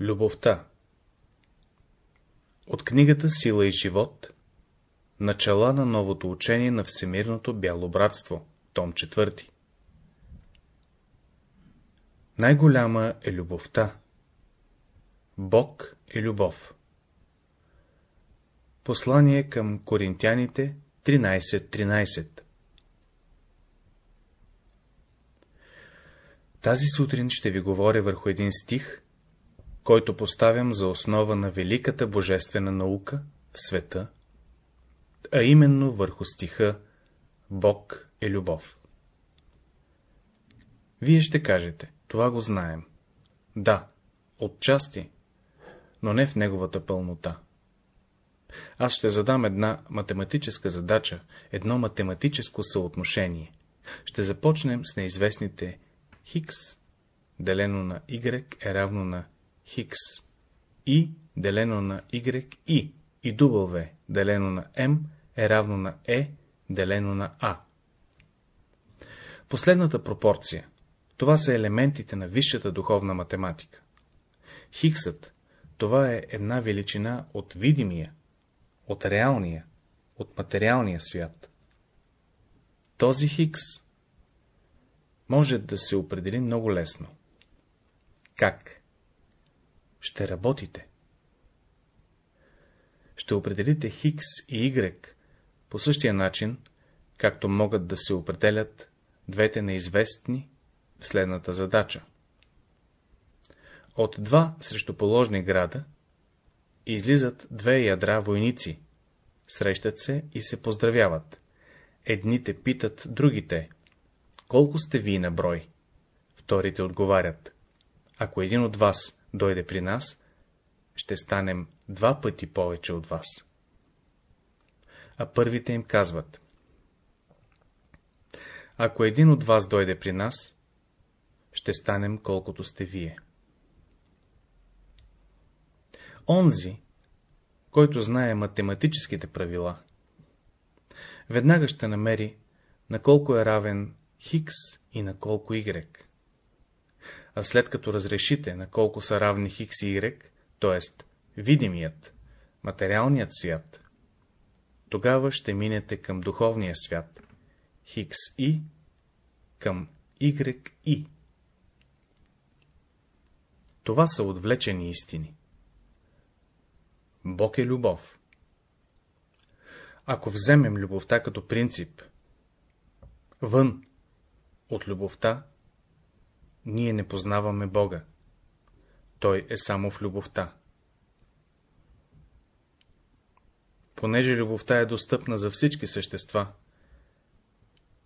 Любовта От книгата Сила и живот Начала на новото учение на Всемирното бяло братство Том 4 Най-голяма е любовта. Бог е любов. Послание към Коринтяните 13.13 13. Тази сутрин ще ви говоря върху един стих, който поставям за основа на великата божествена наука в света, а именно върху стиха Бог е любов. Вие ще кажете, това го знаем. Да, отчасти, но не в неговата пълнота. Аз ще задам една математическа задача, едно математическо съотношение. Ще започнем с неизвестните Хикс делено на Y е равно на Хикс. И делено на Y и и W делено на M е равно на E делено на А. Последната пропорция. Това са елементите на висшата духовна математика. Хиксът, това е една величина от видимия, от реалния, от материалния свят. Този Хикс може да се определи много лесно. Как? Ще работите. Ще определите Хикс и Y по същия начин, както могат да се определят двете неизвестни в следната задача. От два срещуположни града излизат две ядра войници, срещат се и се поздравяват. Едните питат другите, колко сте вие на брой? Вторите отговарят. Ако един от вас дойде при нас, ще станем два пъти повече от вас. А първите им казват. Ако един от вас дойде при нас, ще станем колкото сте вие. Онзи, който знае математическите правила, веднага ще намери на колко е равен Хикс и на колко Y. А след като разрешите на колко са равни Хикс и Y, т.е. видимият, материалният свят, тогава ще минете към духовния свят, Хикс и към Y и. Това са отвлечени истини. Бог е любов. Ако вземем любовта като принцип, вън от любовта, ние не познаваме Бога. Той е само в любовта. Понеже любовта е достъпна за всички същества,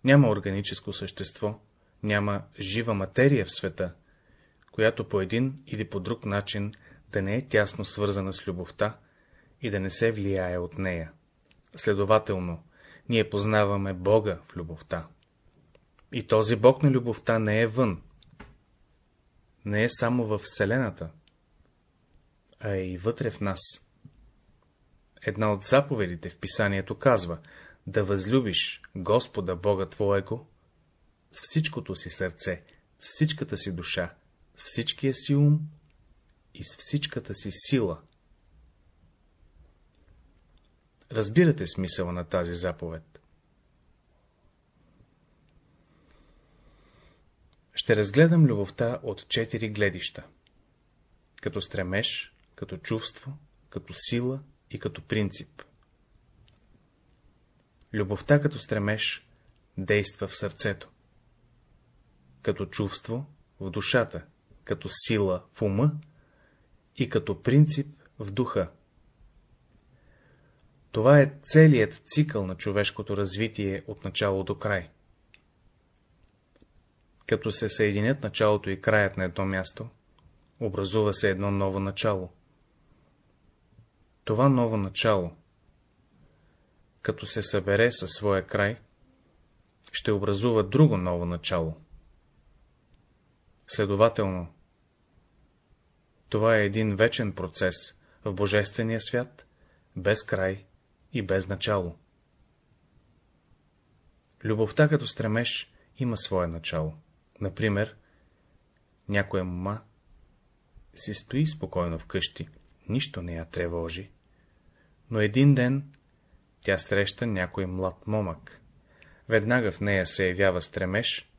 няма органическо същество, няма жива материя в света, която по един или по друг начин да не е тясно свързана с любовта и да не се влияе от нея. Следователно, ние познаваме Бога в любовта. И този Бог на любовта не е вън, не е само в Вселената, а е и вътре в нас. Една от заповедите в писанието казва да възлюбиш Господа Бога Твоего с всичкото си сърце, с всичката си душа, с всичкия си ум и с всичката си сила. Разбирате смисъла на тази заповед. Ще разгледам любовта от четири гледища. Като стремеж, като чувство, като сила и като принцип. Любовта като стремеж действа в сърцето. Като чувство в душата, като сила в ума и като принцип в духа. Това е целият цикъл на човешкото развитие от начало до край като се съединят началото и краят на едно място, образува се едно ново начало. Това ново начало, като се събере със своя край, ще образува друго ново начало. Следователно, това е един вечен процес в Божествения свят, без край и без начало. Любовта като стремеж има свое начало. Например, някоя мума си стои спокойно вкъщи, нищо не я тревожи, но един ден тя среща някой млад момък. Веднага в нея се явява стремеж,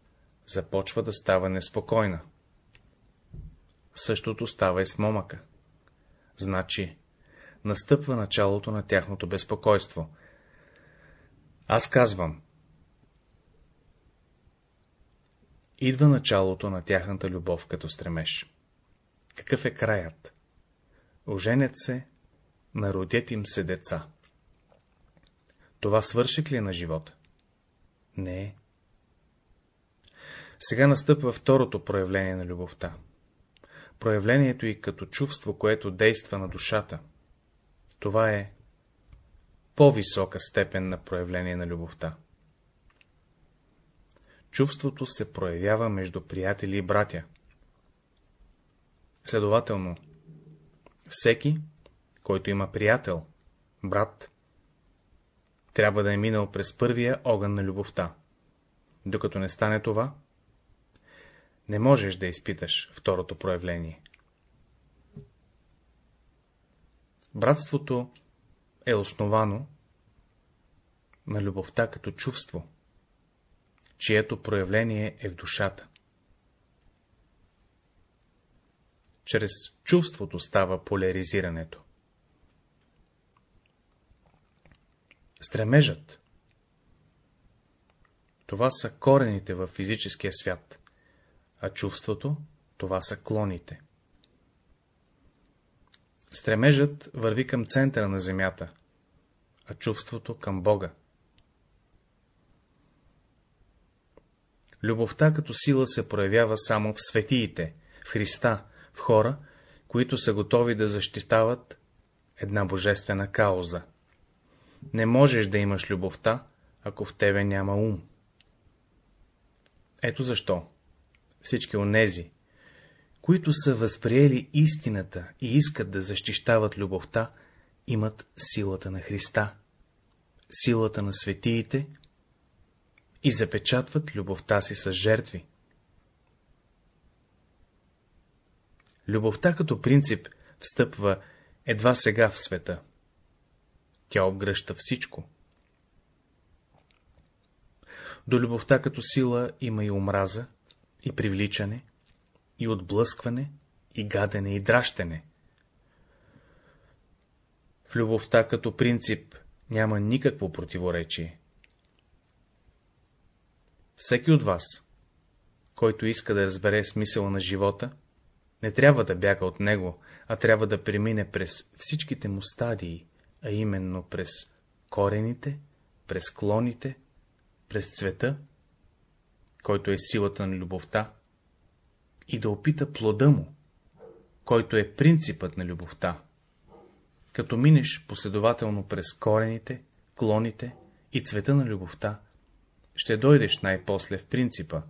започва да става неспокойна. Същото става и с момъка. Значи, настъпва началото на тяхното безпокойство. Аз казвам, идва началото на тяхната любов като стремеж. Какъв е краят? Оженят се, народят им се деца. Това свършик ли е на живота? Не е. Сега настъпва второто проявление на любовта. Проявлението и като чувство, което действа на душата. Това е по-висока степен на проявление на любовта. Чувството се проявява между приятели и братя. Следователно, всеки, който има приятел, брат, трябва да е минал през първия огън на любовта. Докато не стане това, не можеш да изпиташ второто проявление. Братството е основано на любовта като чувство, чието проявление е в душата. Чрез чувството става поляризирането. Стремежът. Това са корените в физическия свят, а чувството — това са клоните. Стремежът върви към центъра на земята, а чувството към Бога. Любовта като сила се проявява само в светиите, в Христа, в хора, които са готови да защитават една божествена кауза. Не можеш да имаш любовта, ако в тебе няма ум. Ето защо всички онези, които са възприели истината и искат да защищават любовта, имат силата на Христа, силата на светиите и запечатват любовта си с жертви. Любовта като принцип встъпва едва сега в света. Тя обгръща всичко. До любовта като сила има и омраза, и привличане, и отблъскване, и гадене, и дращене. В любовта като принцип няма никакво противоречие. Всеки от вас, който иска да разбере смисъла на живота, не трябва да бяга от него, а трябва да премине през всичките му стадии, а именно през корените, през клоните, през цвета, който е силата на любовта, и да опита плода му, който е принципът на любовта. Като минеш последователно през корените, клоните и цвета на любовта, ще дойдеш най-после в принципа,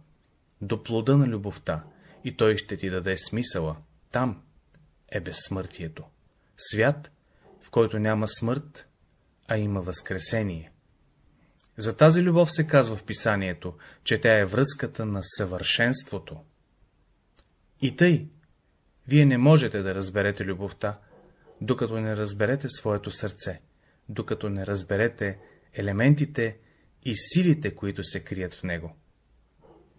до плода на любовта, и той ще ти даде смисъла. Там е безсмъртието. Свят, в който няма смърт, а има възкресение. За тази любов се казва в писанието, че тя е връзката на съвършенството. И тъй, вие не можете да разберете любовта, докато не разберете своето сърце, докато не разберете елементите и силите, които се крият в него.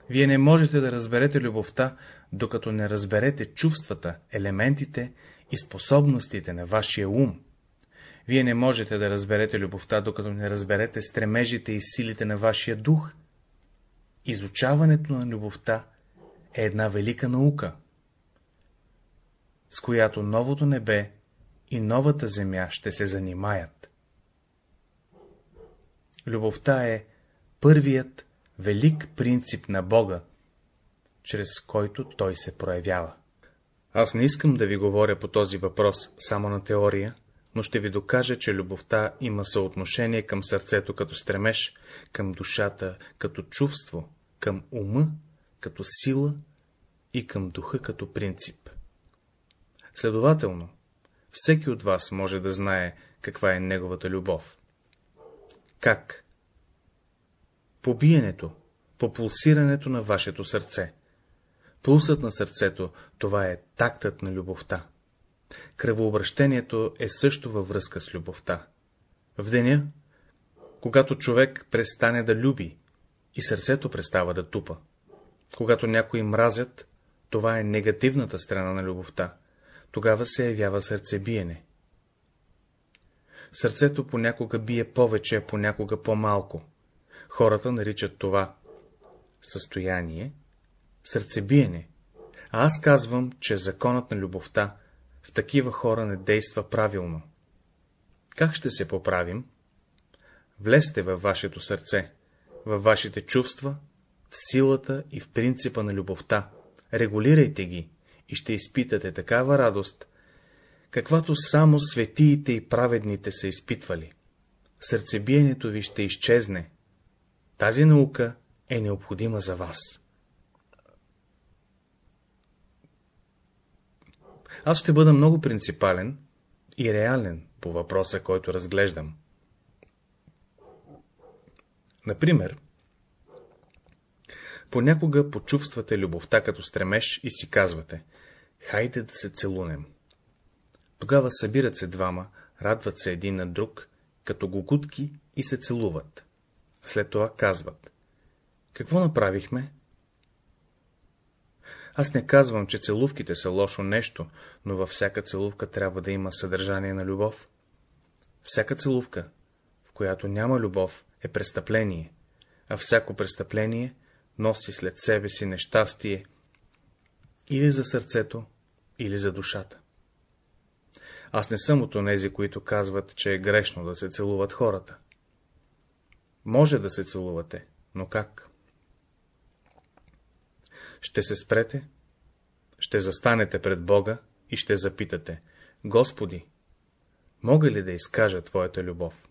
Вие не можете да разберете любовта, докато не разберете чувствата, елементите и способностите на вашия ум. Вие не можете да разберете любовта, докато не разберете стремежите и силите на вашия дух. Изучаването на любовта е една велика наука, с която новото небе и новата земя ще се занимаят. Любовта е първият велик принцип на Бога, чрез който той се проявява. Аз не искам да ви говоря по този въпрос само на теория, но ще ви докажа, че любовта има съотношение към сърцето като стремеж, към душата като чувство, към ума като сила и към духа като принцип. Следователно, всеки от вас може да знае каква е неговата любов. Как? По биенето, по пулсирането на вашето сърце. Пулсът на сърцето, това е тактът на любовта. Кръвообращението е също във връзка с любовта. В деня, когато човек престане да люби, и сърцето престава да тупа. Когато някои мразят, това е негативната страна на любовта. Тогава се явява сърцебиене. Сърцето понякога бие повече, понякога по-малко. Хората наричат това състояние сърцебиене, а аз казвам, че законът на любовта в такива хора не действа правилно. Как ще се поправим? Влезте във вашето сърце, във вашите чувства, в силата и в принципа на любовта, регулирайте ги и ще изпитате такава радост, каквато само светиите и праведните са изпитвали. Сърцебиенето ви ще изчезне. Тази наука е необходима за вас. Аз ще бъда много принципален и реален по въпроса, който разглеждам. Например, понякога почувствате любовта като стремеж и си казвате, хайде да се целунем. Тогава събират се двама, радват се един на друг, като гугутки и се целуват. След това казват, какво направихме? Аз не казвам, че целувките са лошо нещо, но във всяка целувка трябва да има съдържание на любов. Всяка целувка, в която няма любов, е престъпление, а всяко престъпление носи след себе си нещастие или за сърцето, или за душата. Аз не съм от онези, които казват, че е грешно да се целуват хората. Може да се целувате, но как? Ще се спрете, ще застанете пред Бога и ще запитате, Господи, мога ли да изкажа Твоята любов?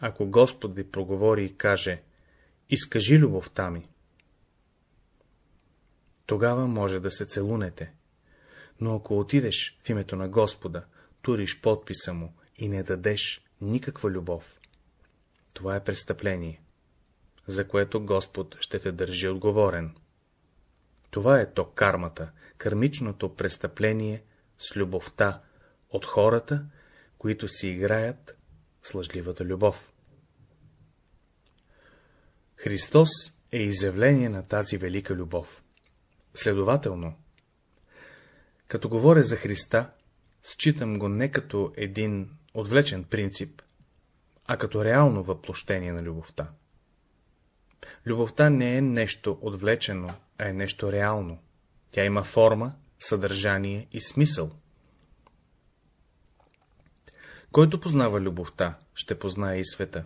Ако Господ ви проговори и каже, изкажи любовта ми, тогава може да се целунете. Но ако отидеш в името на Господа, туриш подписа му и не дадеш никаква любов, това е престъпление, за което Господ ще те държи отговорен. Това е то кармата, кармичното престъпление с любовта от хората, които си играят с лъжливата любов. Христос е изявление на тази велика любов. Следователно, като говоря за Христа, считам го не като един отвлечен принцип, а като реално въплощение на любовта. Любовта не е нещо отвлечено, а е нещо реално. Тя има форма, съдържание и смисъл. Който познава любовта, ще познае и света.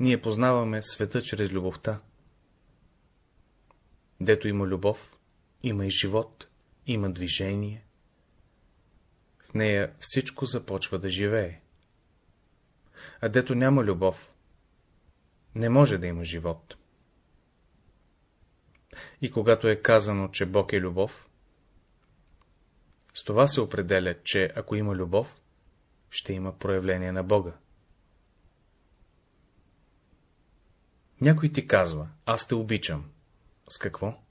Ние познаваме света чрез любовта. Дето има любов, има и живот, има движение. В нея всичко започва да живее. А дето няма любов, не може да има живот. И когато е казано, че Бог е любов, с това се определя, че ако има любов, ще има проявление на Бога. Някой ти казва, аз те обичам. С какво?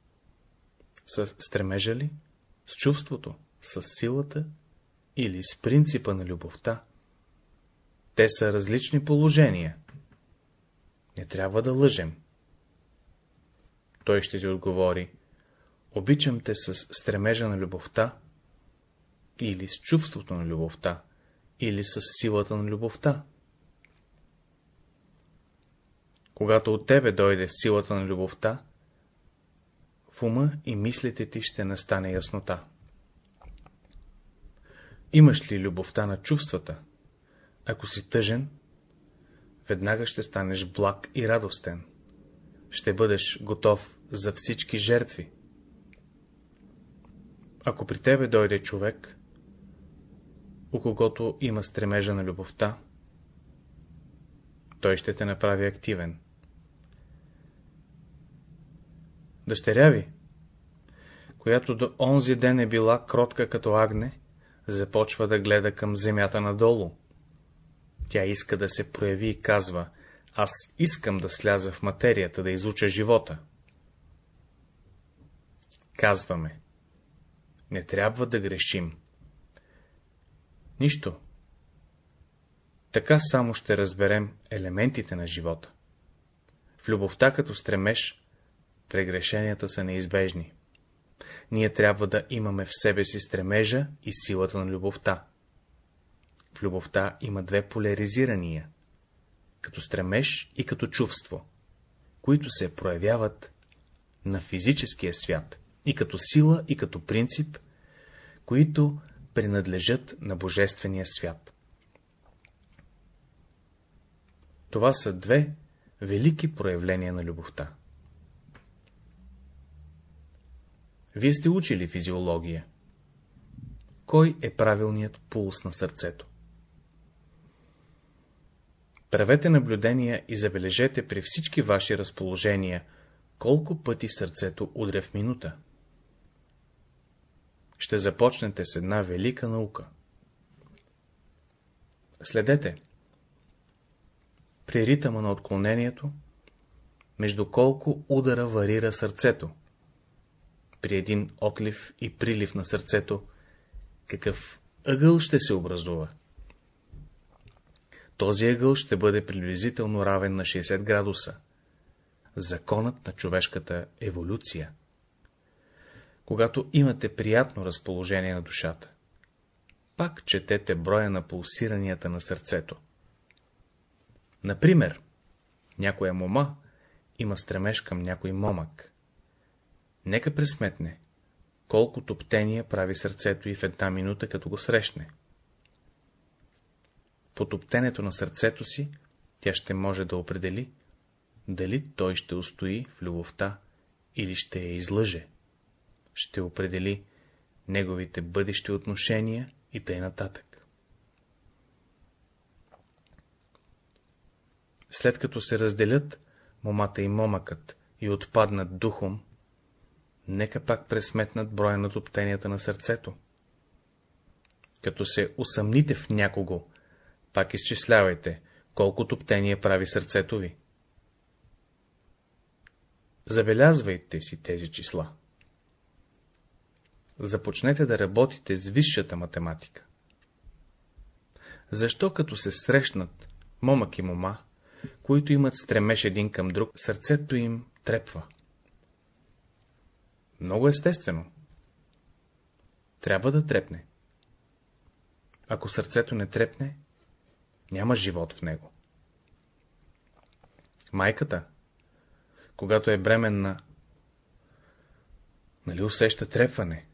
С стремежа ли? С чувството? С силата? Или с принципа на любовта? Те са различни положения. Не трябва да лъжем. Той ще ти отговори, обичам те с стремежа на любовта, или с чувството на любовта, или с силата на любовта. Когато от тебе дойде силата на любовта, в ума и мислите ти ще настане яснота. Имаш ли любовта на чувствата? Ако си тъжен, веднага ще станеш благ и радостен. Ще бъдеш готов за всички жертви. Ако при тебе дойде човек, у когото има стремежа на любовта, той ще те направи активен. Дъщеря ви, която до онзи ден е била кротка като агне, започва да гледа към земята надолу. Тя иска да се прояви и казва, аз искам да сляза в материята, да изуча живота. казваме. Не трябва да грешим. Нищо. Така само ще разберем елементите на живота. В любовта като стремеж, прегрешенията са неизбежни. Ние трябва да имаме в себе си стремежа и силата на любовта. В любовта има две поляризирания, като стремеж и като чувство, които се проявяват на физическия свят, и като сила, и като принцип, които принадлежат на Божествения свят. Това са две велики проявления на любовта. Вие сте учили физиология. Кой е правилният пулс на сърцето? Правете наблюдения и забележете при всички ваши разположения, колко пъти сърцето удря в минута. Ще започнете с една велика наука. Следете. При ритъма на отклонението, между колко удара варира сърцето, при един отлив и прилив на сърцето, какъв ъгъл ще се образува. Този ъгъл ще бъде приблизително равен на 60 градуса. Законът на човешката еволюция. Когато имате приятно разположение на душата, пак четете броя на пулсиранията на сърцето. Например, някоя мома има стремеж към някой момък. Нека пресметне, колко топтения прави сърцето и в една минута, като го срещне. По топтенето на сърцето си, тя ще може да определи, дали той ще устои в любовта или ще я излъже. Ще определи неговите бъдещи отношения и тъй нататък. След като се разделят момата и момъкът и отпаднат духом, нека пак пресметнат броя на топтенията на сърцето. Като се усъмните в някого, пак изчислявайте, колко топтение прави сърцето ви. Забелязвайте си тези числа. Започнете да работите с висшата математика. Защо като се срещнат момък и мома, които имат стремеж един към друг, сърцето им трепва? Много естествено. Трябва да трепне. Ако сърцето не трепне, няма живот в него. Майката, когато е бременна, нали усеща трепване,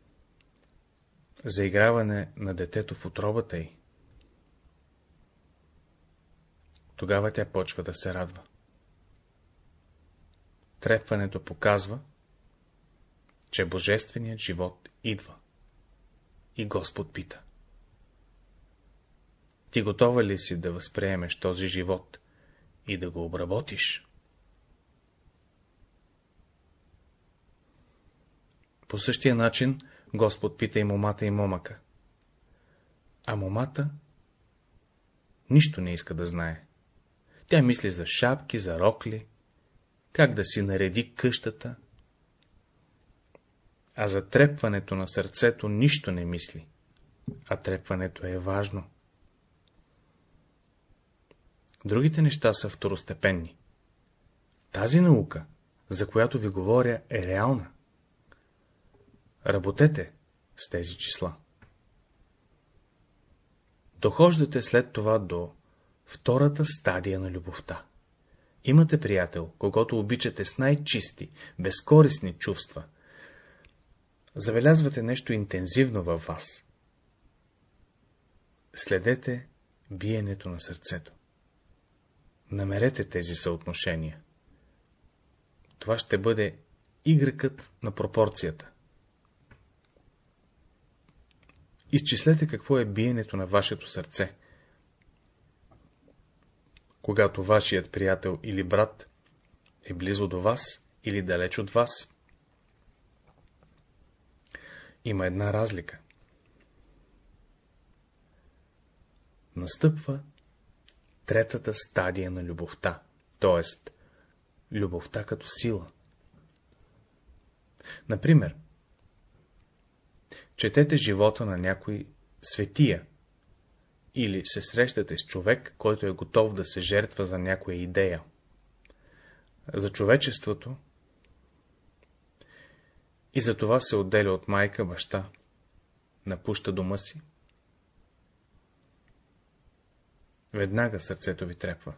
заиграване на детето в отробата й. Тогава тя почва да се радва. Трепването показва, че Божественият живот идва. И Господ пита. Ти готова ли си да възприемеш този живот и да го обработиш? По същия начин Господ пита и момата и момъка. А момата нищо не иска да знае. Тя мисли за шапки, за рокли, как да си нареди къщата, а за трепването на сърцето нищо не мисли, а трепването е важно. Другите неща са второстепенни. Тази наука, за която ви говоря, е реална. Работете с тези числа. Дохождате след това до втората стадия на любовта. Имате приятел, когато обичате с най-чисти, безкорисни чувства. Забелязвате нещо интензивно във вас. Следете биенето на сърцето. Намерете тези съотношения. Това ще бъде игрекът на пропорцията. Изчислете какво е биенето на вашето сърце. Когато вашият приятел или брат е близо до вас или далеч от вас, има една разлика. Настъпва третата стадия на любовта, т.е. любовта като сила. Например, четете живота на някой светия, или се срещате с човек, който е готов да се жертва за някоя идея. За човечеството и за това се отделя от майка, баща, напуща дома си. Веднага сърцето ви трепва.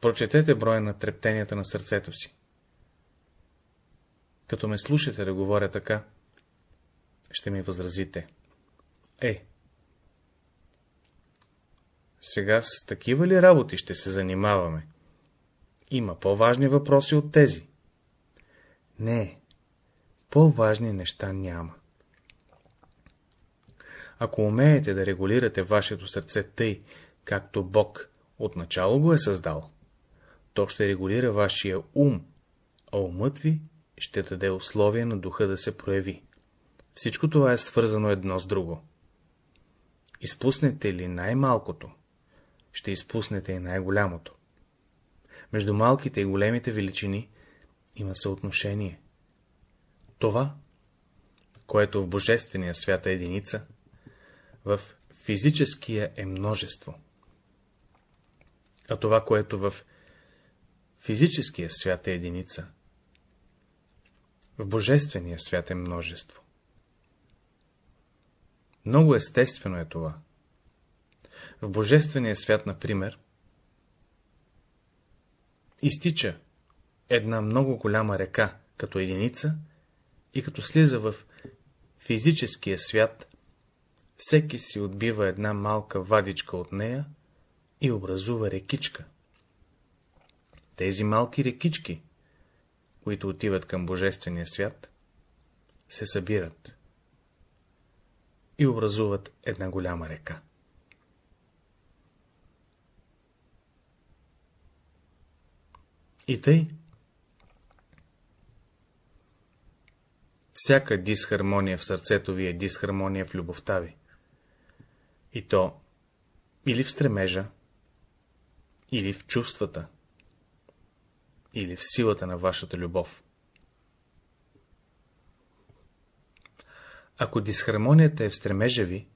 Прочетете броя на трептенията на сърцето си. Като ме слушате да говоря така, ще ми възразите. Е, сега с такива ли работи ще се занимаваме? Има по-важни въпроси от тези. Не, по-важни неща няма. Ако умеете да регулирате вашето сърце тъй, както Бог отначало го е създал, то ще регулира вашия ум, а умът ви ще даде условия на духа да се прояви. Всичко това е свързано едно с друго. Изпуснете ли най-малкото, ще изпуснете и най-голямото. Между малките и големите величини има съотношение. Това, което в Божествения свят е единица, в физическия е множество. А това, което в физическия свят е единица, в Божествения свят е множество. Много естествено е това. В Божествения свят, например, изтича една много голяма река като единица и като слиза в физическия свят, всеки си отбива една малка вадичка от нея и образува рекичка. Тези малки рекички, които отиват към Божествения свят, се събират и образуват една голяма река. И тъй, всяка дисхармония в сърцето ви е дисхармония в любовта ви. И то или в стремежа, или в чувствата, или в силата на вашата любов. Ако дисхармонията е в стремежа ви,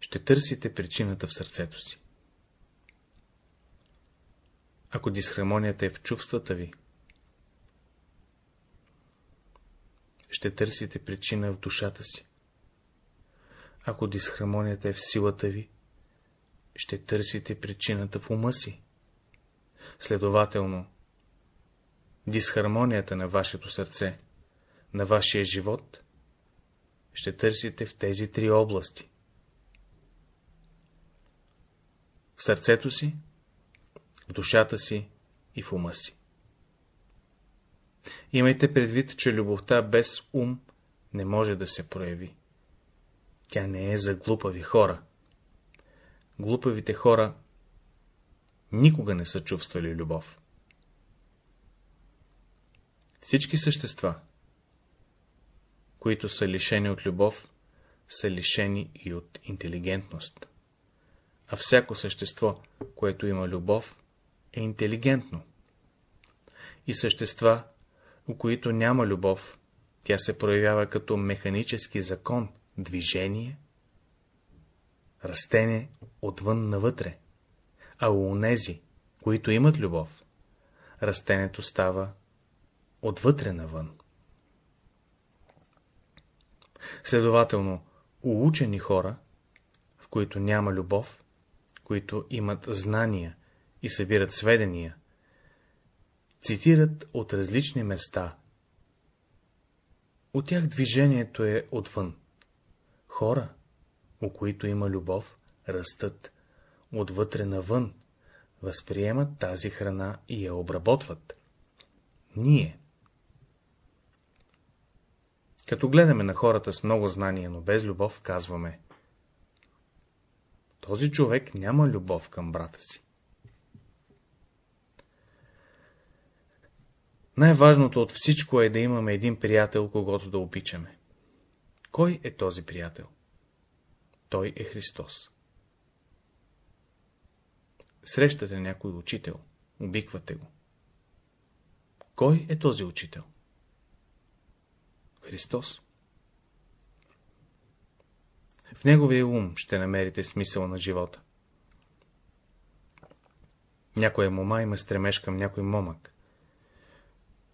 ще търсите причината в сърцето си. Ако дисхармонията е в чувствата ви, ще търсите причина в душата си. Ако дисхармонията е в силата ви, ще търсите причината в ума си. Следователно, дисхармонията на вашето сърце, на вашия живот, ще търсите в тези три области. В сърцето си, в душата си и в ума си. Имайте предвид, че любовта без ум не може да се прояви. Тя не е за глупави хора. Глупавите хора никога не са чувствали любов. Всички същества, които са лишени от любов, са лишени и от интелигентност. А всяко същество, което има любов, е интелигентно. И същества, у които няма любов, тя се проявява като механически закон, движение, растение отвън навътре, а у онези, които имат любов, растението става отвътре навън. Следователно, у учени хора, в които няма любов, които имат знания и събират сведения, цитират от различни места. От тях движението е отвън. Хора, у които има любов, растат отвътре навън, възприемат тази храна и я обработват. Ние. Като гледаме на хората с много знания, но без любов, казваме. Този човек няма любов към брата си. Най-важното от всичко е да имаме един приятел, когато да обичаме. Кой е този приятел? Той е Христос. Срещате някой учител, обиквате го. Кой е този учител? Христос. В неговия ум ще намерите смисъл на живота. Някоя мома има стремеж към някой момък.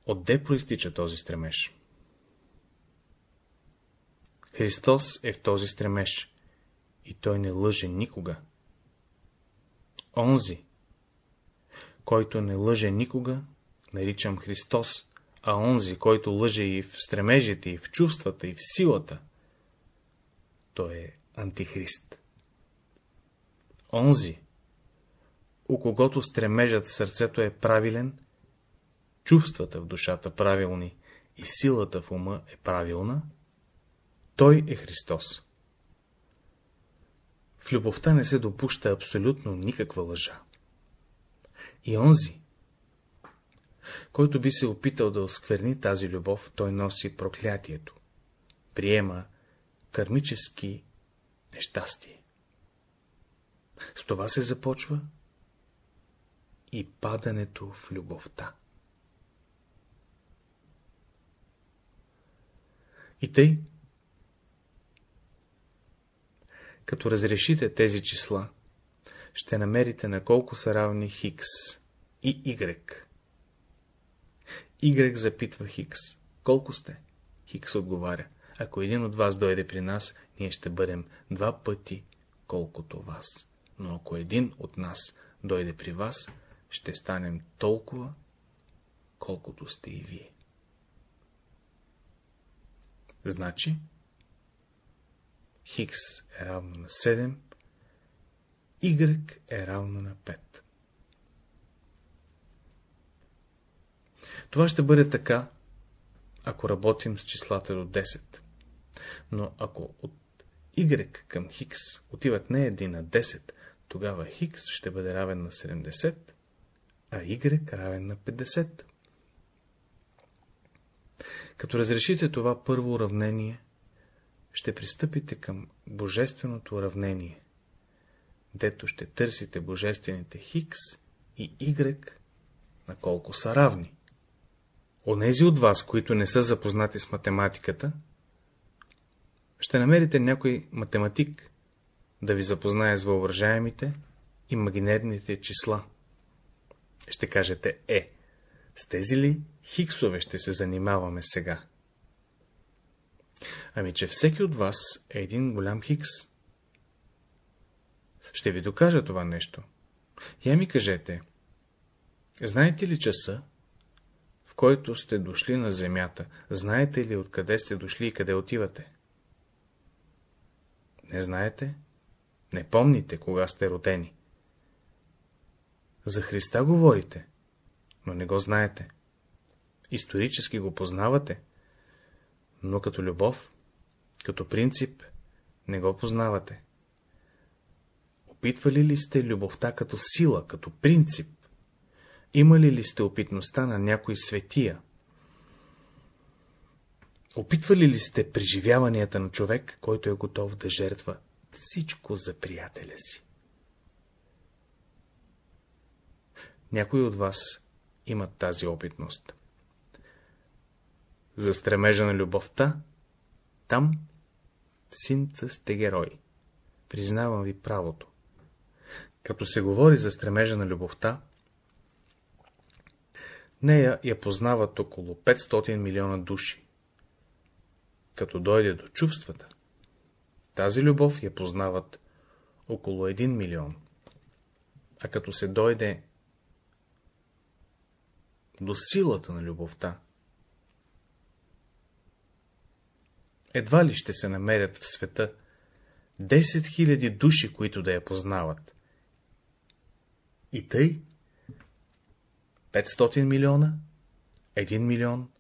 Отде проистича този стремеж? Христос е в този стремеж и той не лъже никога. Онзи, който не лъже никога, наричам Христос, а онзи, който лъже и в стремежите, и в чувствата, и в силата, той е антихрист. Онзи, у когото стремежът в сърцето е правилен, чувствата в душата правилни и силата в ума е правилна, той е Христос. В любовта не се допуща абсолютно никаква лъжа. И онзи, който би се опитал да оскверни тази любов, той носи проклятието, приема кармически нещастие. С това се започва и падането в любовта. И тъй, като разрешите тези числа, ще намерите на колко са равни Хикс и Y. Y запитва Хикс. Колко сте? Хикс отговаря. Ако един от вас дойде при нас, ние ще бъдем два пъти колкото вас. Но ако един от нас дойде при вас, ще станем толкова, колкото сте и вие. Значи, Хикс е равно на 7, Y е равно на 5. Това ще бъде така, ако работим с числата до 10. Но ако от Y към Хикс отиват не 1, а 10, тогава Хикс ще бъде равен на 70, а Y равен на 50. Като разрешите това първо уравнение, ще пристъпите към божественото уравнение, дето ще търсите божествените Хикс и Y, на колко са равни. Онези от вас, които не са запознати с математиката, ще намерите някой математик да ви запознае с въображаемите имагинерните числа. Ще кажете, е, с тези ли хиксове ще се занимаваме сега? Ами, че всеки от вас е един голям хикс. Ще ви докажа това нещо. Я ми кажете, знаете ли часа, в който сте дошли на земята? Знаете ли откъде сте дошли и къде отивате? Не знаете? Не помните, кога сте родени. За Христа говорите, но не го знаете. Исторически го познавате, но като любов, като принцип, не го познавате. Опитвали ли сте любовта като сила, като принцип? Имали ли сте опитността на някой светия? Опитвали ли сте преживяванията на човек, който е готов да жертва всичко за приятеля си? Някои от вас имат тази опитност. За стремежа на любовта, там синца сте герой. Признавам ви правото. Като се говори за стремежа на любовта, нея я познават около 500 милиона души. Като дойде до чувствата, тази любов я познават около 1 милион. А като се дойде до силата на любовта, едва ли ще се намерят в света 10 000 души, които да я познават. И тъй 500 милиона, 1 милион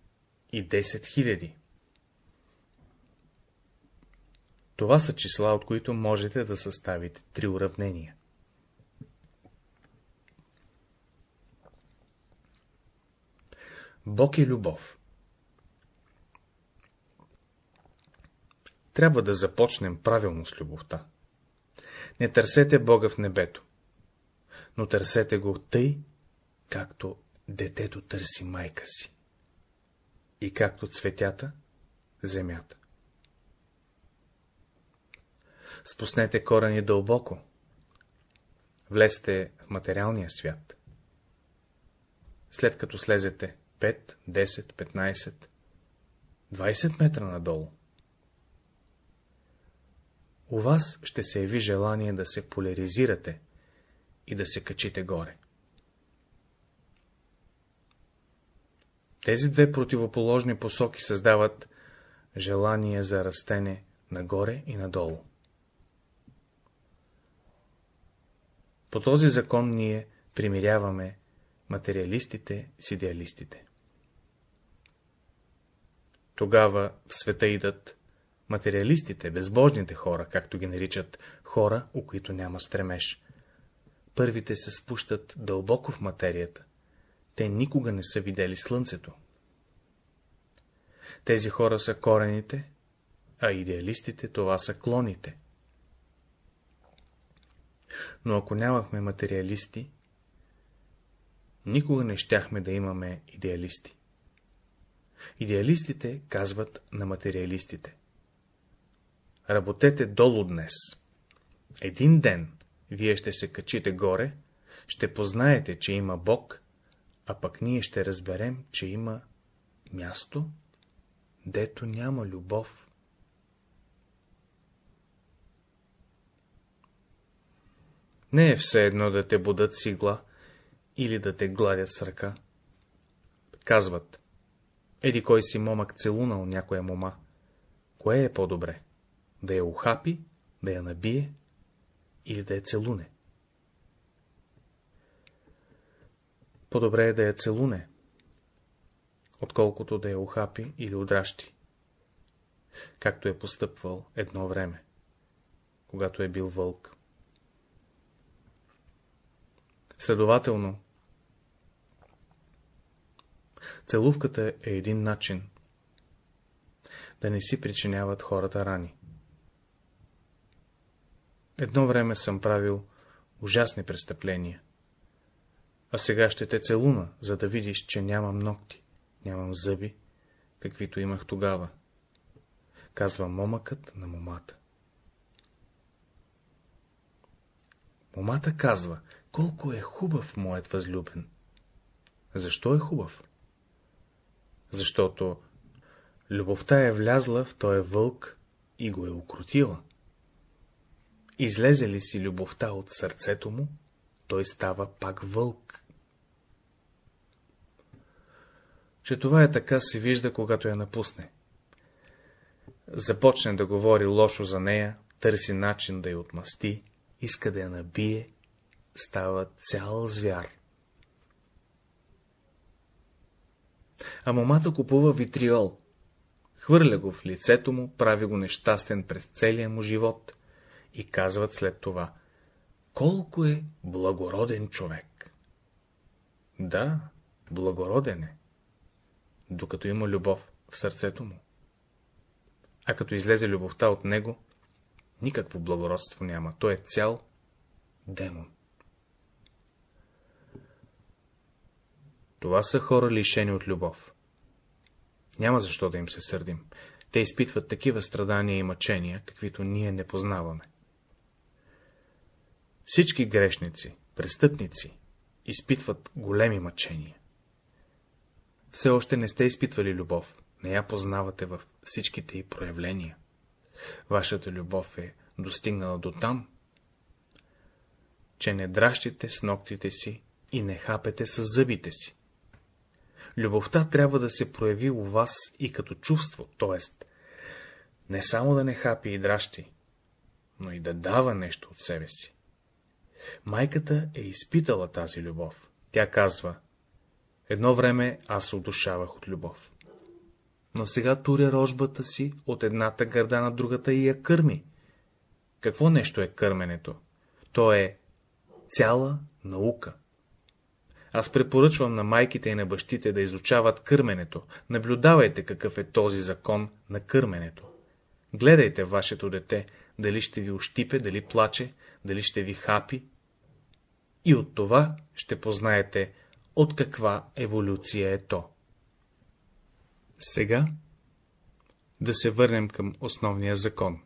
и 10 хиляди. Това са числа, от които можете да съставите три уравнения. Бог е любов. Трябва да започнем правилно с любовта. Не търсете Бога в небето, но търсете го тъй, както детето търси майка си. И както цветята земята. Спуснете корени дълбоко. Влезте в материалния свят. След като слезете 5, 10, 15, 20 метра надолу, у вас ще се яви желание да се поляризирате и да се качите горе. Тези две противоположни посоки създават желание за растене нагоре и надолу. По този закон ние примиряваме материалистите с идеалистите. Тогава в света идат материалистите, безбожните хора, както ги наричат, хора, у които няма стремеж. Първите се спущат дълбоко в материята. Те никога не са видели слънцето. Тези хора са корените, а идеалистите това са клоните. Но ако нямахме материалисти, никога не щяхме да имаме идеалисти. Идеалистите казват на материалистите. Работете долу днес. Един ден вие ще се качите горе, ще познаете, че има Бог, а пък ние ще разберем, че има място, дето няма любов. Не е все едно да те будат сигла или да те гладят с ръка. Казват, еди кой си момък целунал някоя мома. Кое е по-добре? Да я ухапи, да я набие или да я целуне? По-добре е да я целуне, отколкото да я ухапи или удращи, както е постъпвал едно време, когато е бил вълк. Следователно, целувката е един начин да не си причиняват хората рани. Едно време съм правил ужасни престъпления, а сега ще те целуна, за да видиш, че нямам ногти, нямам зъби, каквито имах тогава, казва момъкът на момата. Момата казва, колко е хубав моят възлюбен. Защо е хубав? Защото любовта е влязла в този вълк и го е укротила. Излезе ли си любовта от сърцето му, той става пак вълк. Че това е така се вижда, когато я напусне. Започне да говори лошо за нея, търси начин да я отмъсти, иска да я набие, става цял звяр. А момата купува витриол, хвърля го в лицето му, прави го нещастен през целия му живот и казват след това, колко е благороден човек. Да, благороден е, докато има любов в сърцето му. А като излезе любовта от него, никакво благородство няма, той е цял демон. Това са хора лишени от любов. Няма защо да им се сърдим. Те изпитват такива страдания и мъчения, каквито ние не познаваме. Всички грешници, престъпници, изпитват големи мъчения. Все още не сте изпитвали любов, не я познавате във всичките й проявления. Вашата любов е достигнала до там, че не дращите с ногтите си и не хапете с зъбите си. Любовта трябва да се прояви у вас и като чувство, т.е. не само да не хапи и дращи, но и да дава нещо от себе си. Майката е изпитала тази любов. Тя казва, едно време аз се удушавах от любов. Но сега туря рожбата си от едната гърда на другата и я кърми. Какво нещо е кърменето? То е цяла наука. Аз препоръчвам на майките и на бащите да изучават кърменето. Наблюдавайте какъв е този закон на кърменето. Гледайте вашето дете, дали ще ви ощипе, дали плаче, дали ще ви хапи. И от това ще познаете, от каква еволюция е то. Сега да се върнем към основния закон.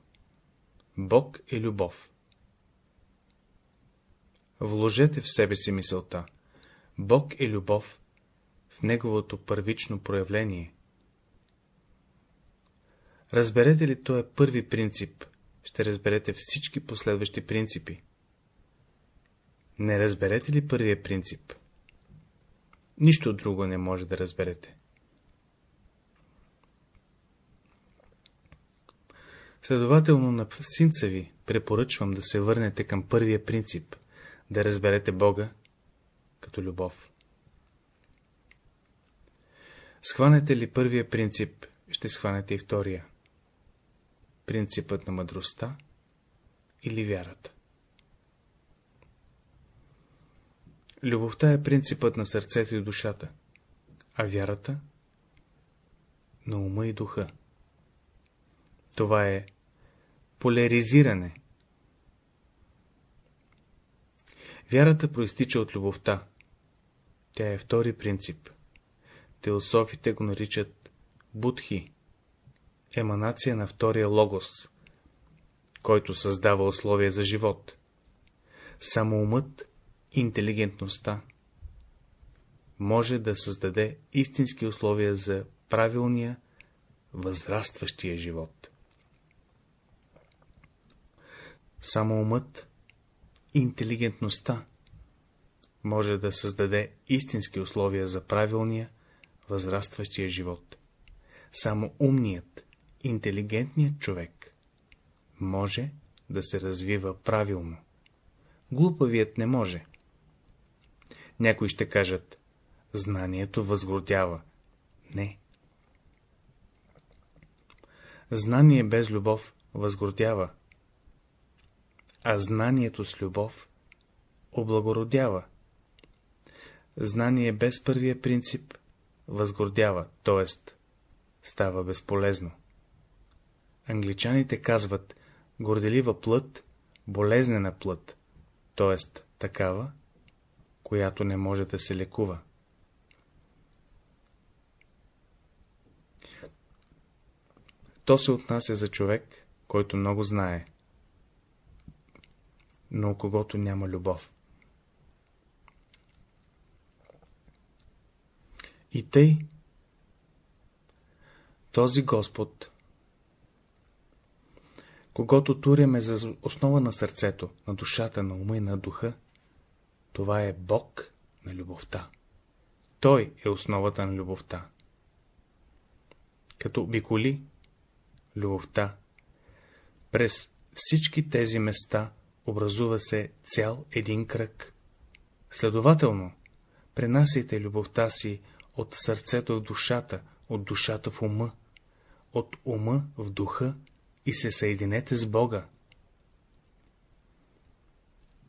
Бог е любов. Вложете в себе си мисълта. Бог е любов в неговото първично проявление. Разберете ли този първи принцип, ще разберете всички последващи принципи. Не разберете ли първия принцип? Нищо друго не може да разберете. Следователно на синца ви препоръчвам да се върнете към първия принцип, да разберете Бога като любов. Схванете ли първия принцип, ще схванете и втория. Принципът на мъдростта или вярата. Любовта е принципът на сърцето и душата, а вярата — на ума и духа. Това е поляризиране. Вярата проистича от любовта. Тя е втори принцип. Теософите го наричат будхи, еманация на втория логос, който създава условия за живот. Само умът, интелигентността може да създаде истински условия за правилния, възрастващия живот. Само умът, интелигентността може да създаде истински условия за правилния, възрастващия живот. Само умният, интелигентният човек може да се развива правилно. Глупавият не може. Някои ще кажат, знанието възгордява. Не. Знание без любов възгордява, а знанието с любов облагородява. Знание без първия принцип възгордява, т.е. става безполезно. Англичаните казват горделива плът, болезнена плът, т.е. такава, която не може да се лекува. То се отнася за човек, който много знае, но у когото няма любов. И тъй, този Господ, когато туряме за основа на сърцето, на душата, на ума и на духа, това е Бог на любовта. Той е основата на любовта. Като обиколи любовта, през всички тези места образува се цял един кръг. Следователно, пренасяйте любовта си от сърцето в душата, от душата в ума, от ума в духа и се съединете с Бога.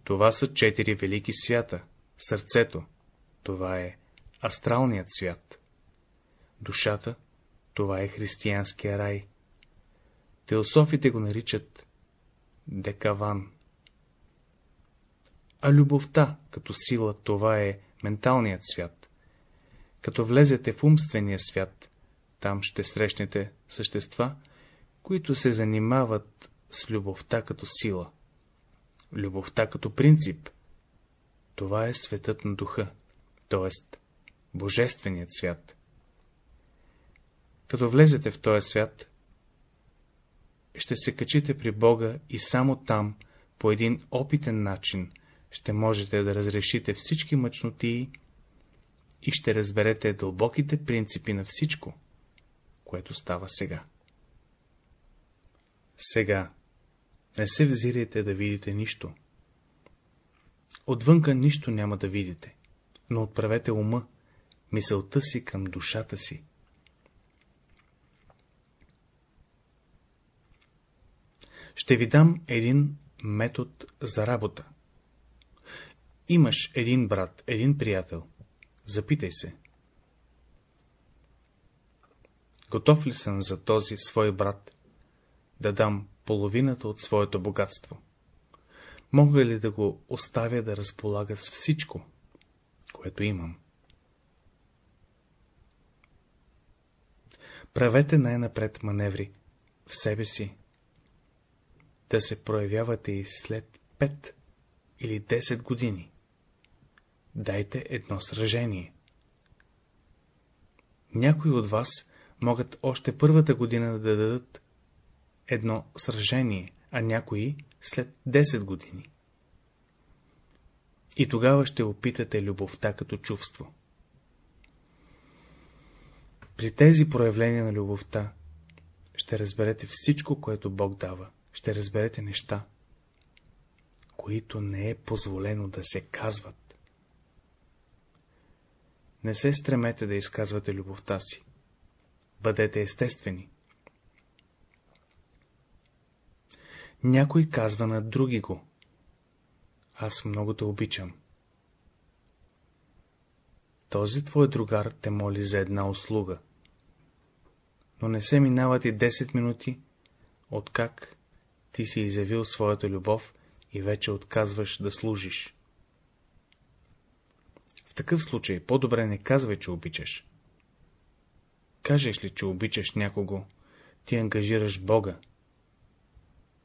Това са четири велики свята. Сърцето, това е астралният свят. Душата, това е християнския рай. Теософите го наричат декаван. А любовта, като сила, това е менталният свят. Като влезете в умствения свят, там ще срещнете същества, които се занимават с любовта като сила. Любовта като принцип. Това е светът на духа, т.е. Божественият свят. Като влезете в този свят, ще се качите при Бога и само там, по един опитен начин, ще можете да разрешите всички мъчноти и ще разберете дълбоките принципи на всичко, което става сега. Сега не се взирайте да видите нищо. Отвънка нищо няма да видите, но отправете ума, мисълта си към душата си. Ще ви дам един метод за работа. Имаш един брат, един приятел. Запитай се. Готов ли съм за този свой брат да дам половината от своето богатство? Мога ли да го оставя да разполага с всичко, което имам? Правете най-напред маневри в себе си, да се проявявате и след 5 или 10 години. Дайте едно сражение. Някои от вас могат още първата година да дадат едно сражение, а някои след 10 години. И тогава ще опитате любовта като чувство. При тези проявления на любовта ще разберете всичко, което Бог дава. Ще разберете неща, които не е позволено да се казват. Не се стремете да изказвате любовта си. Бъдете естествени. Някой казва на други го. Аз много те обичам. Този твой другар те моли за една услуга. Но не се минават и 10 минути, откак ти си изявил своята любов и вече отказваш да служиш. В такъв случай по-добре не казвай, че обичаш. Кажеш ли, че обичаш някого, ти ангажираш Бога,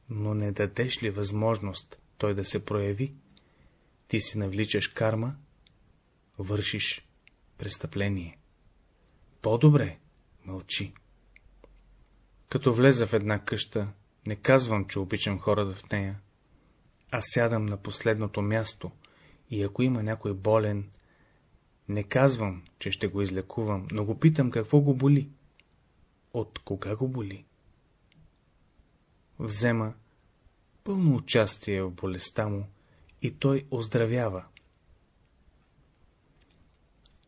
но не дадеш ли възможност той да се прояви, ти си навличаш карма, вършиш престъпление. По-добре мълчи. Като влеза в една къща, не казвам, че обичам хората в нея, а сядам на последното място и ако има някой болен, не казвам, че ще го излекувам, но го питам какво го боли. От кога го боли? Взема пълно участие в болестта му и той оздравява.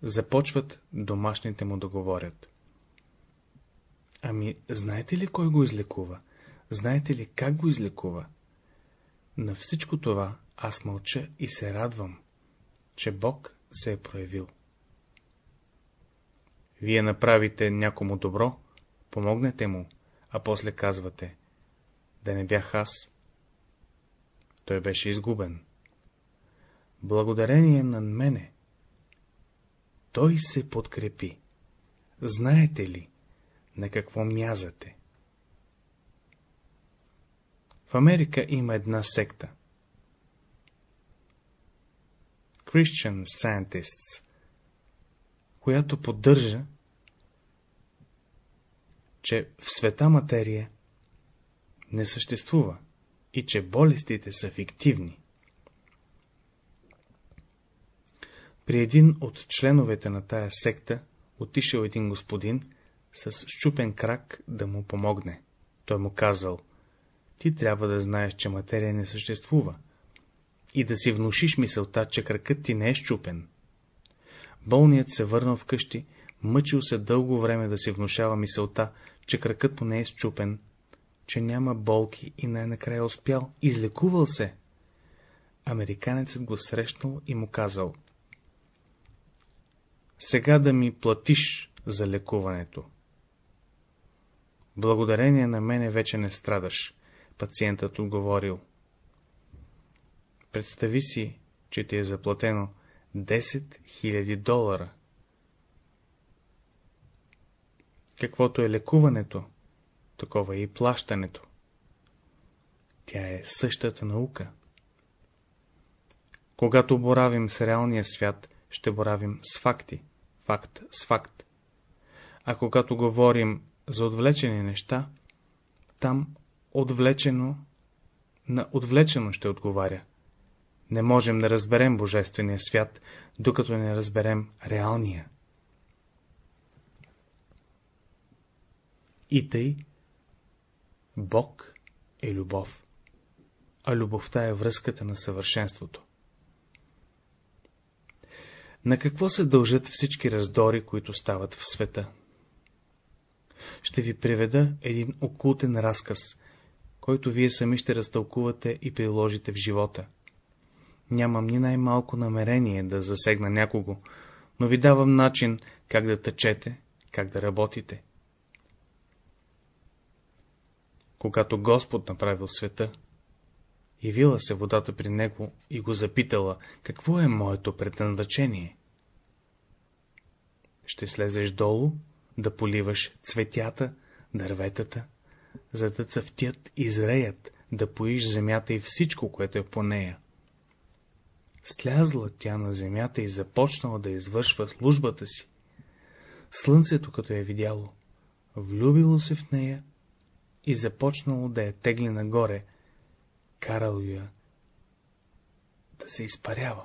Започват домашните му да говорят. Ами, знаете ли кой го излекува? Знаете ли как го излекува? На всичко това аз мълча и се радвам, че Бог се е проявил. Вие направите някому добро, помогнете му, а после казвате, да не бях аз. Той беше изгубен. Благодарение на мене, той се подкрепи. Знаете ли, на какво мязате? В Америка има една секта. Christian Scientists, която поддържа, че в света материя не съществува и че болестите са фиктивни. При един от членовете на тая секта отишъл един господин с щупен крак да му помогне. Той му казал, ти трябва да знаеш, че материя не съществува и да си внушиш мисълта, че кракът ти не е щупен. Болният се върнал вкъщи, мъчил се дълго време да си внушава мисълта, че кракът му не е щупен, че няма болки и най-накрая успял, излекувал се. Американецът го срещнал и му казал — сега да ми платиш за лекуването. Благодарение на мене вече не страдаш, пациентът отговорил. Представи си, че ти е заплатено 10 000 долара. Каквото е лекуването, такова е и плащането. Тя е същата наука. Когато боравим с реалния свят, ще боравим с факти, факт с факт. А когато говорим за отвлечени неща, там отвлечено на отвлечено ще отговаря. Не можем да разберем Божествения свят, докато не разберем реалния. И тъй, Бог е любов, а любовта е връзката на съвършенството. На какво се дължат всички раздори, които стават в света? Ще ви приведа един окултен разказ, който вие сами ще разтълкувате и приложите в живота. Нямам ни най-малко намерение да засегна някого, но ви давам начин как да тъчете, как да работите. Когато Господ направил света, Явила се водата при него и го запитала, какво е моето предназначение. Ще слезеш долу, да поливаш цветята, дърветата, за да цъфтят и зреят, да поиш земята и всичко, което е по нея. Слязла тя на земята и започнала да извършва службата си. Слънцето, като е видяло, влюбило се в нея и започнало да я тегли нагоре, карало я да се изпарява.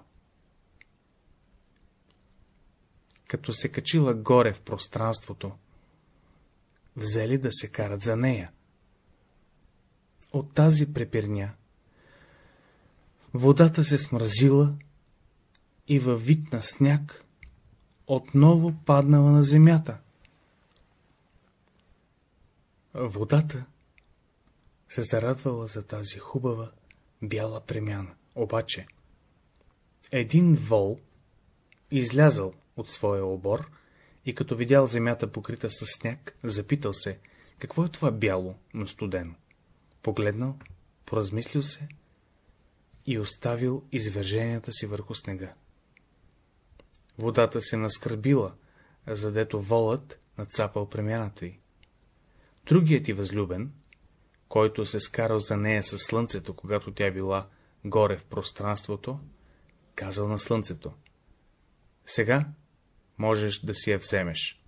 Като се качила горе в пространството, взели да се карат за нея. От тази препирня водата се смразила и във вид на сняг отново паднала на земята. Водата се зарадвала за тази хубава бяла премяна. Обаче, един вол излязъл от своя обор и като видял земята покрита с сняг, запитал се, какво е това бяло, но студено. Погледнал, поразмислил се и оставил извърженията си върху снега. Водата се наскърбила, задето волът нацапал премяната й. Другият ти възлюбен, който се скарал за нея със слънцето, когато тя била горе в пространството, казал на слънцето. Сега можеш да си я вземеш.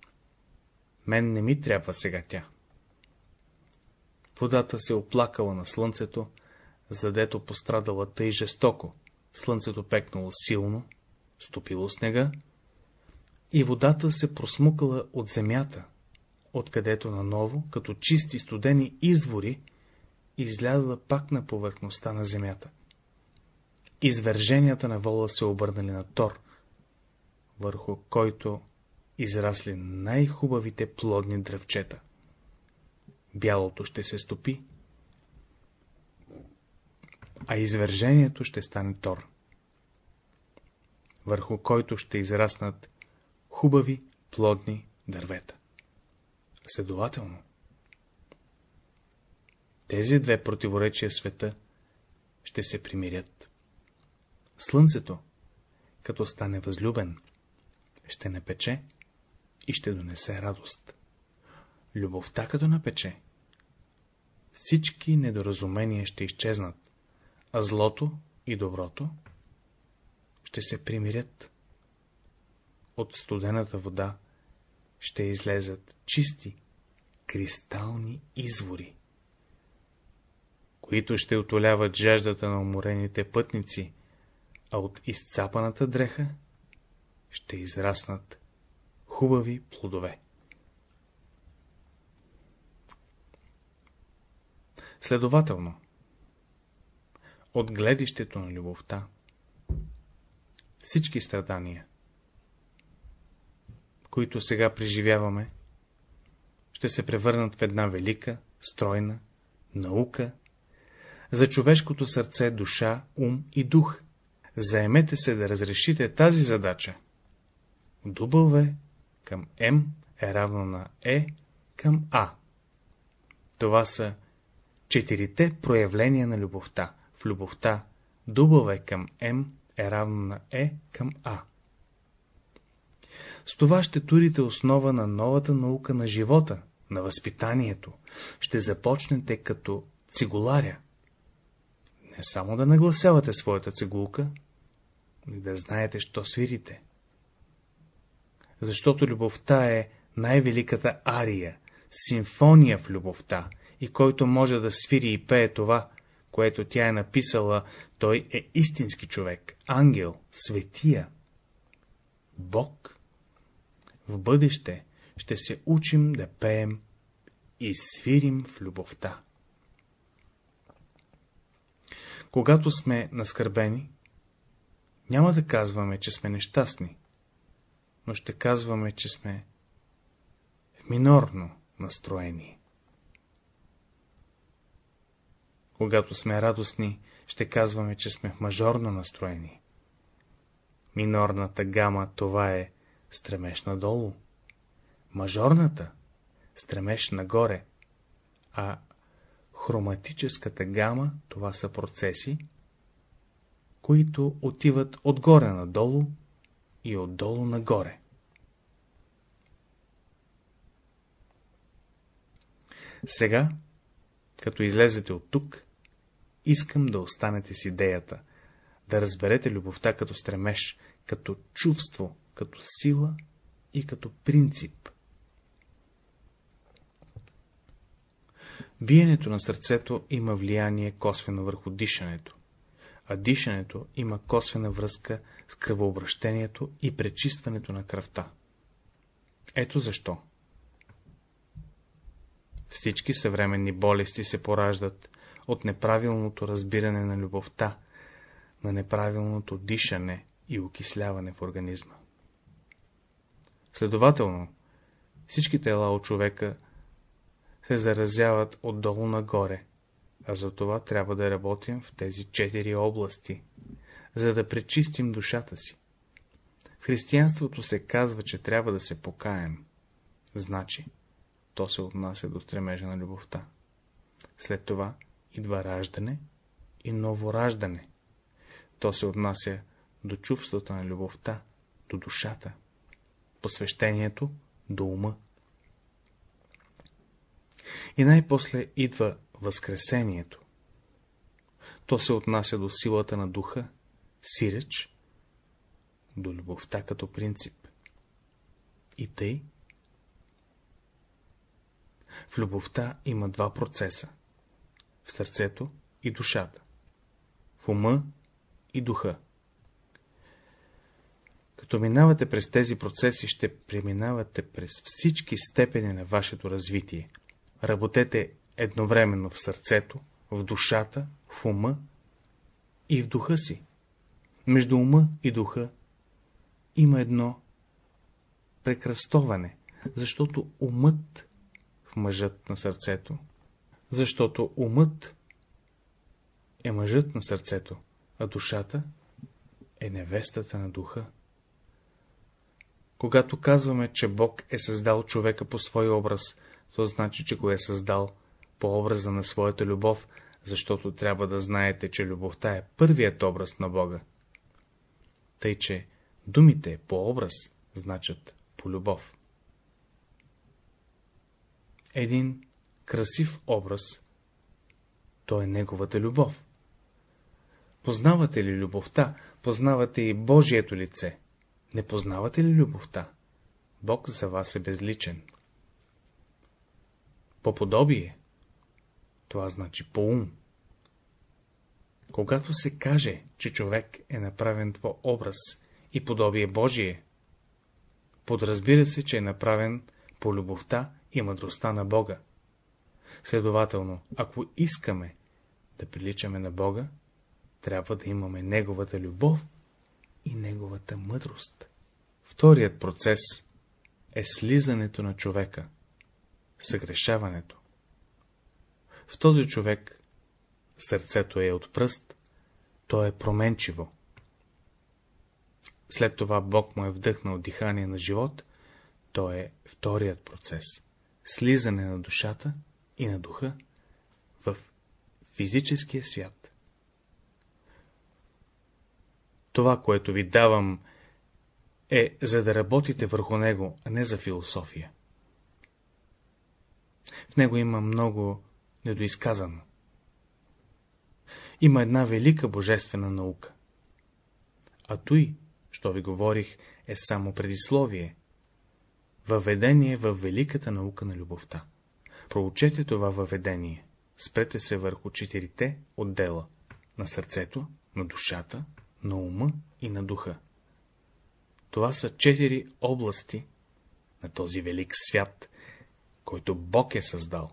Мен не ми трябва сега тя. Водата се оплакала на слънцето, задето пострадала тъй жестоко. Слънцето пекнало силно, стопило снега, и водата се просмукала от земята, откъдето наново, като чисти студени извори, излязла пак на повърхността на земята. Извърженията на вола се обърнали на Тор, върху който израсли най-хубавите плодни дръвчета. Бялото ще се стопи, а извържението ще стане Тор, върху който ще израснат хубави плодни дървета. Следователно, тези две противоречия света ще се примирят. Слънцето, като стане възлюбен, ще напече и ще донесе радост. Любовта, като напече, всички недоразумения ще изчезнат, а злото и доброто ще се примирят. От студената вода ще излезат чисти, кристални извори, които ще отоляват жаждата на уморените пътници, а от изцапаната дреха ще израснат хубави плодове. Следователно, от гледището на любовта, всички страдания, които сега преживяваме, ще се превърнат в една велика, стройна наука за човешкото сърце, душа, ум и дух. Заемете се да разрешите тази задача. W към М е равно на Е към А. Това са четирите проявления на любовта. В любовта W към М е равно на Е към А. С това ще турите основа на новата наука на живота, на възпитанието. Ще започнете като цигуларя. Не само да нагласявате своята цигулка, но и да знаете, що свирите. Защото любовта е най-великата ария, симфония в любовта, и който може да свири и пее това, което тя е написала, той е истински човек, ангел, светия, Бог. В бъдеще ще се учим да пеем и свирим в любовта. Когато сме наскърбени, няма да казваме, че сме нещастни, но ще казваме, че сме в минорно настроение. Когато сме радостни, ще казваме, че сме в мажорно настроение. Минорната гама това е стремеж надолу. Мажорната — стремеж нагоре, а хроматическата гама това са процеси, които отиват отгоре надолу и отдолу нагоре. Сега, като излезете от тук, искам да останете с идеята, да разберете любовта като стремеж, като чувство, като сила и като принцип. Биенето на сърцето има влияние косвено върху дишането, а дишането има косвена връзка с кръвообращението и пречистването на кръвта. Ето защо. Всички съвременни болести се пораждат от неправилното разбиране на любовта, на неправилното дишане и окисляване в организма. Следователно, всички тела от човека се заразяват отдолу нагоре, а за това трябва да работим в тези четири области, за да пречистим душата си. В християнството се казва, че трябва да се покаем. Значи, то се отнася до стремежа на любовта. След това идва раждане и новораждане. То се отнася до чувството на любовта, до душата, посвещението до ума. И най-после идва възкресението. То се отнася до силата на духа, сиреч, до любовта като принцип. И тъй. В любовта има два процеса — в сърцето и душата, в ума и духа. Като минавате през тези процеси, ще преминавате през всички степени на вашето развитие. Работете едновременно в сърцето, в душата, в ума и в духа си. Между ума и духа има едно прекръстоване, защото умът в мъжът на сърцето, защото умът е мъжът на сърцето, а душата е невестата на духа. Когато казваме, че Бог е създал човека по свой образ, то значи, че го е създал по образа на своята любов, защото трябва да знаете, че любовта е първият образ на Бога. Тъй, че думите по образ значат по любов. Един красив образ, то е неговата любов. Познавате ли любовта, познавате и Божието лице. Не познавате ли любовта? Бог за вас е безличен. По подобие, това значи по ум. Когато се каже, че човек е направен по образ и подобие Божие, подразбира се, че е направен по любовта и мъдростта на Бога. Следователно, ако искаме да приличаме на Бога, трябва да имаме Неговата любов и Неговата мъдрост. Вторият процес е слизането на човека, съгрешаването. В този човек сърцето е от пръст, то е променчиво. След това Бог му е вдъхнал дихание на живот, то е вторият процес — слизане на душата и на духа в физическия свят. Това, което ви давам, е за да работите върху него, а не за философия. В него има много недоизказано. Има една велика божествена наука. А той, що ви говорих, е само предисловие, въведение в великата наука на любовта. Проучете това въведение, спрете се върху четирите отдела на сърцето, на душата, на ума и на духа. Това са четири области на този велик свят, който Бог е създал.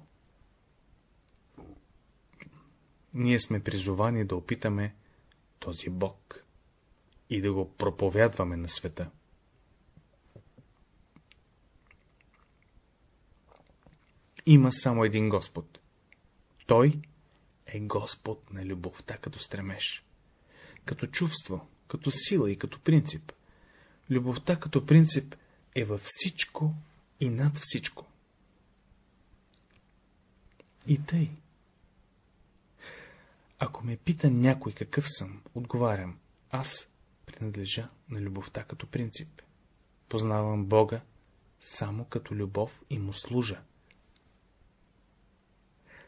Ние сме призовани да опитаме този Бог и да го проповядваме на света. Има само един Господ. Той е Господ на любовта като стремеж, като чувство, като сила и като принцип. Любовта като принцип е във всичко и над всичко. И тъй. Ако ме пита някой какъв съм, отговарям, аз принадлежа на любовта като принцип. Познавам Бога само като любов и му служа.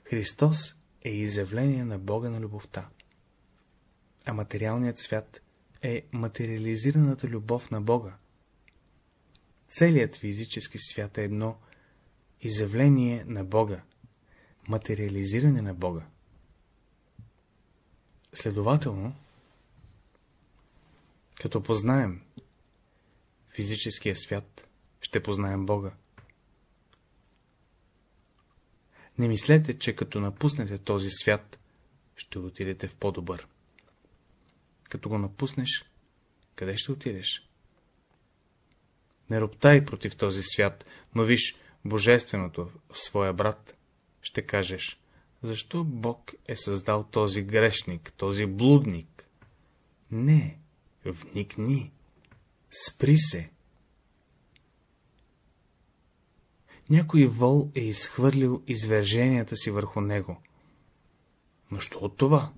Христос е изявление на Бога на любовта. А материалният свят е материализираната любов на Бога. Целият физически свят е едно изявление на Бога, материализиране на Бога. Следователно, като познаем физическия свят, ще познаем Бога. Не мислете, че като напуснете този свят, ще отидете в по-добър. Като го напуснеш, къде ще отидеш? Не роптай против този свят, но виж Божественото в своя брат, ще кажеш, защо Бог е създал този грешник, този блудник? Не, вникни, спри се. Някой вол е изхвърлил изверженията си върху него. Но що от това?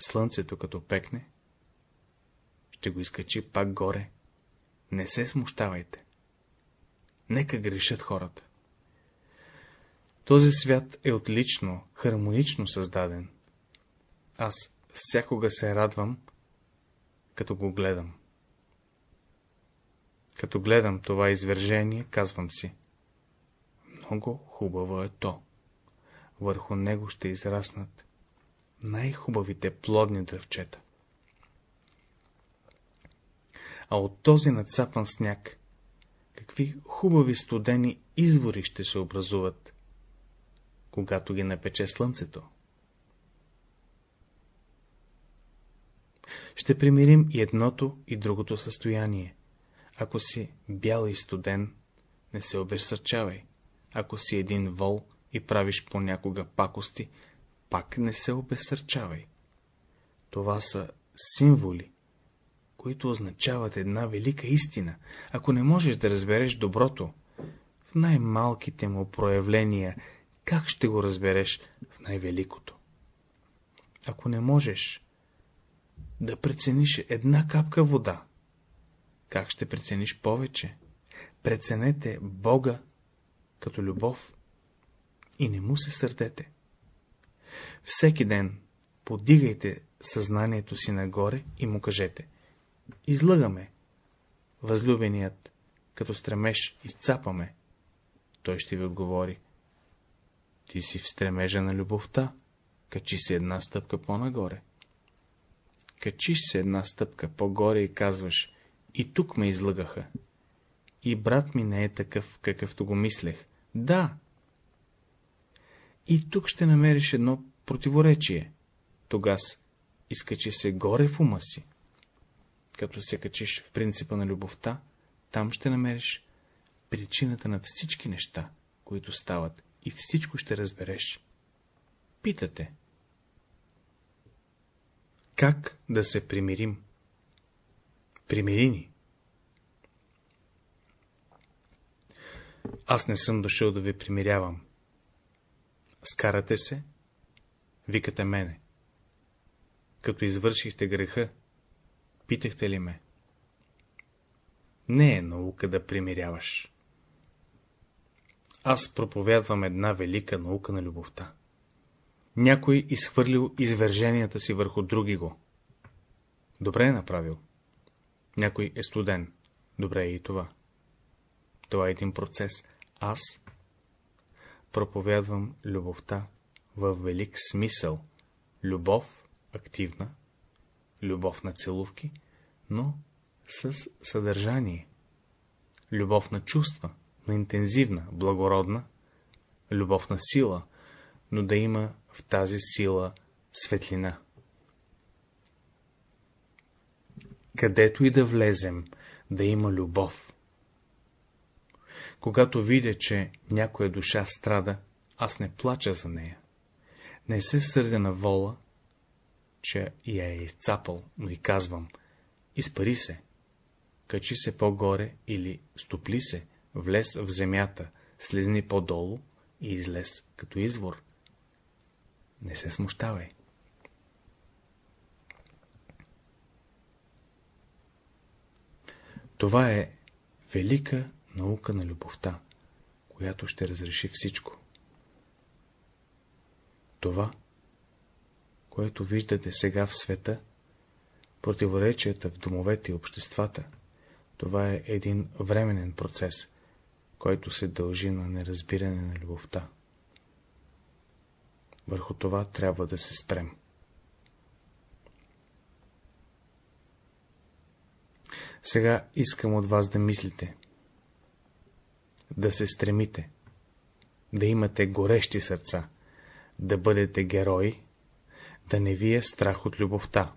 Слънцето като пекне, ще го изкачи пак горе. Не се смущавайте. Нека грешат хората. Този свят е отлично, хармонично създаден. Аз всякога се радвам, като го гледам. Като гледам това извержение, казвам си. Много хубаво е то. Върху него ще израснат най-хубавите плодни дръвчета. А от този нацапан сняг, какви хубави студени извори ще се образуват, когато ги напече слънцето. Ще примирим и едното и другото състояние. Ако си бял и студен, не се обесърчавай. Ако си един вол и правиш понякога пакости, пак не се обесърчавай. Това са символи, които означават една велика истина. Ако не можеш да разбереш доброто в най-малките му проявления, как ще го разбереш в най-великото? Ако не можеш да прецениш една капка вода, как ще прецениш повече? Преценете Бога като любов и не му се сърдете. Всеки ден подигайте съзнанието си нагоре и му кажете Излъгаме. Възлюбеният, като стремеж, изцапаме. Той ще ви отговори Ти си в стремежа на любовта, качи се една стъпка по-нагоре. Качиш се една стъпка по-горе и казваш И тук ме излъгаха. И брат ми не е такъв, какъвто го мислех. Да, и тук ще намериш едно противоречие. Тогас изкачи се горе в ума си. Като се качиш в принципа на любовта, там ще намериш причината на всички неща, които стават, и всичко ще разбереш. Питате. Как да се примирим? Примири ни. Аз не съм дошъл да ви примирявам. Скарате се, викате мене. Като извършихте греха, питахте ли ме? Не е наука да примиряваш. Аз проповядвам една велика наука на любовта. Някой изхвърлил извърженията си върху други го. Добре е направил. Някой е студен. Добре е и това. Това е един процес. Аз проповядвам любовта в велик смисъл. Любов активна, любов на целувки, но с съдържание. Любов на чувства, но интензивна, благородна, любов на сила, но да има в тази сила светлина. Където и да влезем, да има любов. Когато видя, че някоя душа страда, аз не плача за нея. Не се сърдя на вола, че я е изцапал, но и казвам, изпари се, качи се по-горе или стопли се, влез в земята, слезни по-долу и излез като извор. Не се смущавай. Това е велика наука на любовта, която ще разреши всичко. Това, което виждате сега в света, противоречията в домовете и обществата, това е един временен процес, който се дължи на неразбиране на любовта. Върху това трябва да се спрем. Сега искам от вас да мислите, да се стремите, да имате горещи сърца, да бъдете герои, да не ви е страх от любовта.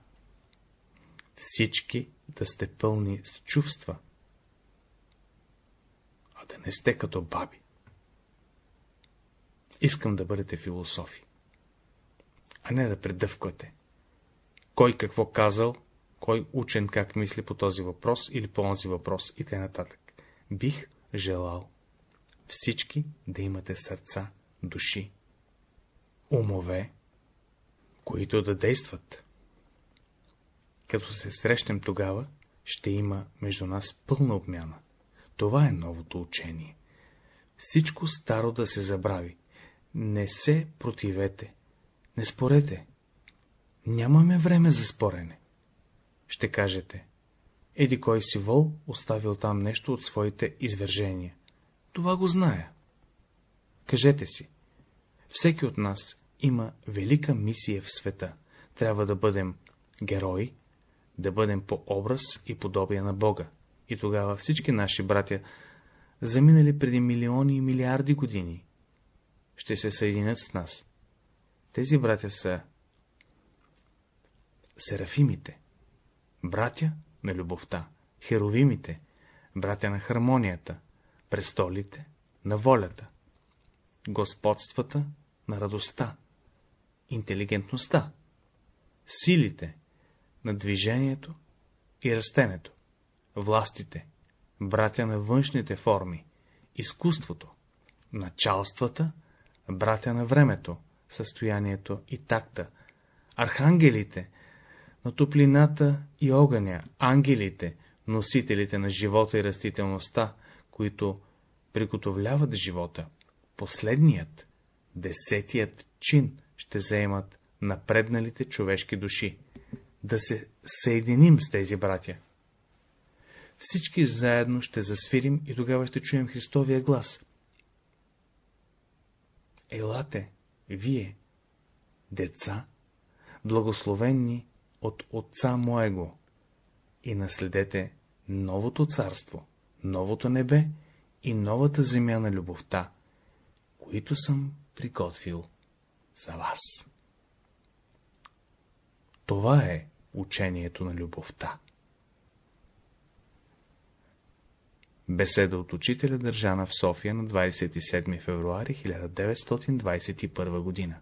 Всички да сте пълни с чувства, а да не сте като баби. Искам да бъдете философи, а не да предъвквате. Кой какво казал, кой учен как мисли по този въпрос или по този въпрос и т.н. Бих желал всички да имате сърца, души, умове, които да действат. Като се срещнем тогава, ще има между нас пълна обмяна. Това е новото учение. Всичко старо да се забрави. Не се противете. Не спорете. Нямаме време за спорене. Ще кажете. Еди кой си вол оставил там нещо от своите извържения. Това го зная. Кажете си. Всеки от нас има велика мисия в света. Трябва да бъдем герои, да бъдем по образ и подобие на Бога. И тогава всички наши братя, заминали преди милиони и милиарди години, ще се съединят с нас. Тези братя са серафимите, братя на любовта, херовимите, братя на хармонията, престолите на волята, господствата на радостта, интелигентността, силите на движението и растенето, властите, братя на външните форми, изкуството, началствата, братя на времето, състоянието и такта, архангелите, на топлината и огъня, ангелите, носителите на живота и растителността, които приготовляват живота. Последният, десетият чин ще заемат напредналите човешки души. Да се съединим с тези братя. Всички заедно ще засвирим и тогава ще чуем Христовия глас. Елате, вие, деца, благословенни от Отца Моего, и наследете новото царство, новото небе и новата земя на любовта, които съм приготвил за вас. Това е учението на любовта. Беседа от учителя държана в София на 27 февруари 1921 година